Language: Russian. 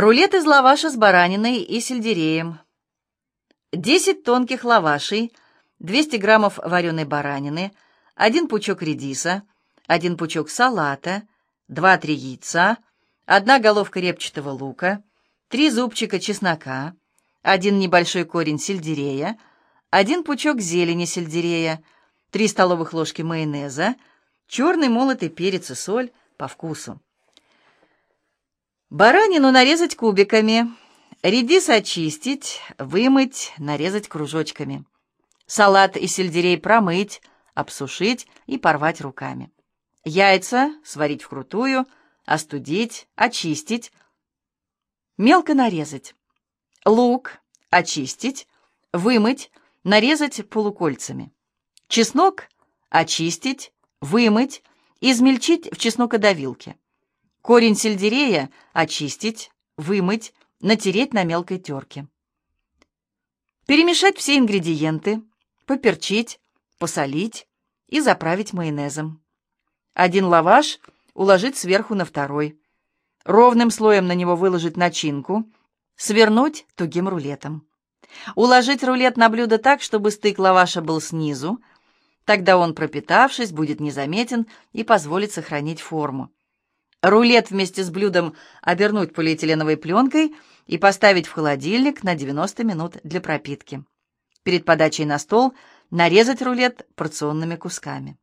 Рулет из лаваша с бараниной и сельдереем. 10 тонких лавашей, 200 граммов вареной баранины, 1 пучок редиса, 1 пучок салата, 2-3 яйца, 1 головка репчатого лука, 3 зубчика чеснока, 1 небольшой корень сельдерея, 1 пучок зелени сельдерея, 3 столовых ложки майонеза, черный молотый перец и соль по вкусу. Баранину нарезать кубиками, редис очистить, вымыть, нарезать кружочками. Салат и сельдерей промыть, обсушить и порвать руками. Яйца сварить вкрутую, остудить, очистить, мелко нарезать. Лук очистить, вымыть, нарезать полукольцами. Чеснок очистить, вымыть, измельчить в чеснокодавилке. Корень сельдерея очистить, вымыть, натереть на мелкой терке. Перемешать все ингредиенты, поперчить, посолить и заправить майонезом. Один лаваш уложить сверху на второй. Ровным слоем на него выложить начинку, свернуть тугим рулетом. Уложить рулет на блюдо так, чтобы стык лаваша был снизу, тогда он, пропитавшись, будет незаметен и позволит сохранить форму. Рулет вместе с блюдом обернуть полиэтиленовой пленкой и поставить в холодильник на 90 минут для пропитки. Перед подачей на стол нарезать рулет порционными кусками.